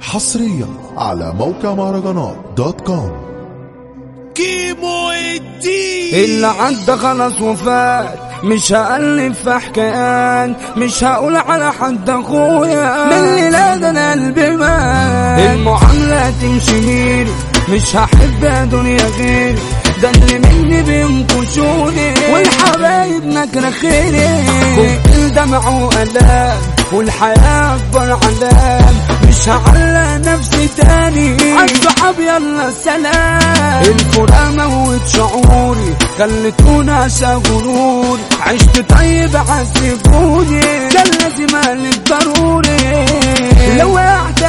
حصريا على موقع مهرجانات dot com. كيمو الدين. اللي عدى خلاص وفات. مش هألف في حكايات مش هقول على حد أخويا. من الليلة ده أنا قلبي مات. المعاملة تمشي غيري. مش هحب يا دنيا غيري. ده اللي مني بينكشوني والحبايب نكرة خيري كل دمع وألام. والحياة أكبر علام. هعلق نفسي تاني. عالصحاب يلا سلام. الفراق موت شعوري خلتوني عشا غروري عشت طيب عذبوني كان لازم ضروري لو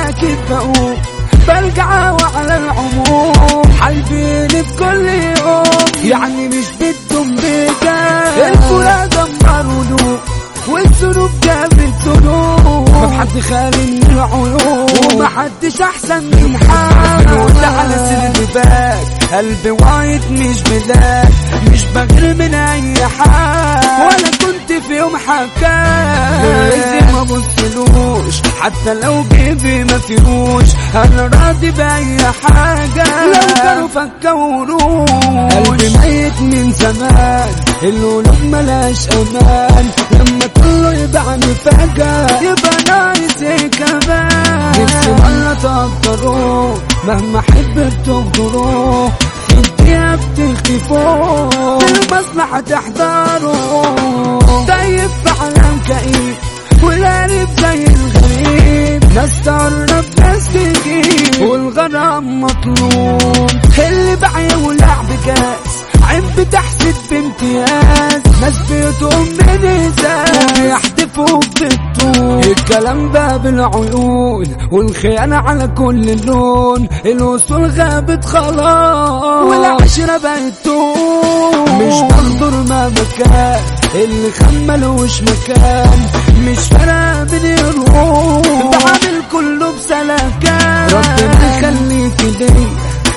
أكيد بقوم برجع وعلى العموم. حالفيني بكل يوم. يعني مش بدهم بيجا الفراق دمروا والذنوب ما حد خالي من العيوب. وما حدش أحسن من حالي وانت على سر فات قلبي وايد مش بلاك. مش بغير من أي حال. ولا كنت في يوم حكاك. ما بصلوش حتى لو جيبي ما فيهوش. أنا راضي بأي حاجة. لو كانوا فكروا. قلبي ميت من زمان. القلوب ملاش أمان؟ لما كله يبعني فجأة يبقى ناقص كمان. نفسي مرة تقدروا مهما احب تغدروا انت يا بتختفوا. المصلحة تحضروا. طيب في عالم كئيب والقلب زي الغريب. ناس تقرب ناس تجيب والغرام مطلوب. اللي بعي ولعب كاس عين بتحسد بامتياز. ناس بيتهم من ازاز ويحدفوا بالطول. الكلام ده بالعيون. والخيانة على كل لون الوصول غابت خلاص. والعشرة بقت طول. مش بقدر ما مكان اللي خملوش مكان. مش فارقة من يروح بعمل كله بسلكان. ربنا يخليك ليا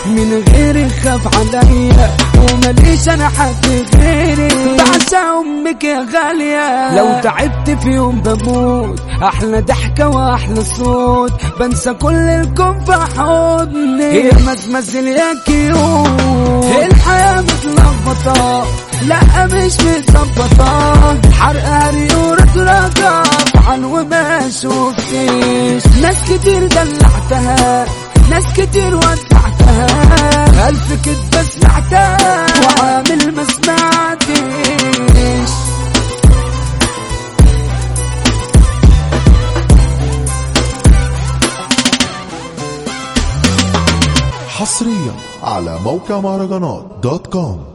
من غيري خاف عليا ومليش أنا حد غيري؟ بعشى أمك يا غالية. لو تعبت في يوم بموت أحلى ضحكة وأحلى صوت. بنسى كل الكون في حضني. هي ما تمثل يا كيوت. الحياة متلخبطة لا مش متظبطة حرق هريورة رقب عن وما شفتش. ناس كتير دلعتها ناس كتير ودعتها. ألف كدبة سمعتها وعامل ما سمعتش حصريا على موقع مهرجانات دوت كوم.